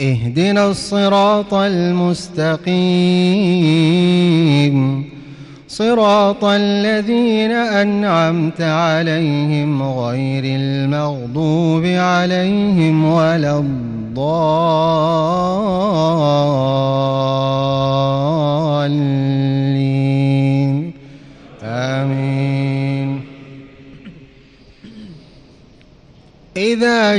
اهدنا الصراط المستقيم. صراط الذين أنعمت عليهم غير المغضوب عليهم ولا الضالين. آمين. إذا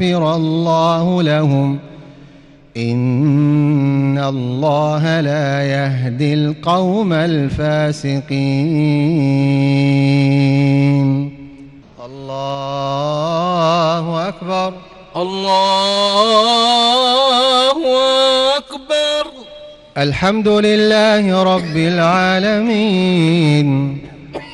يغفر الله لهم. إن الله لا يهدي القوم الفاسقين. الله أكبر. الله أكبر. الحمد لله رب العالمين.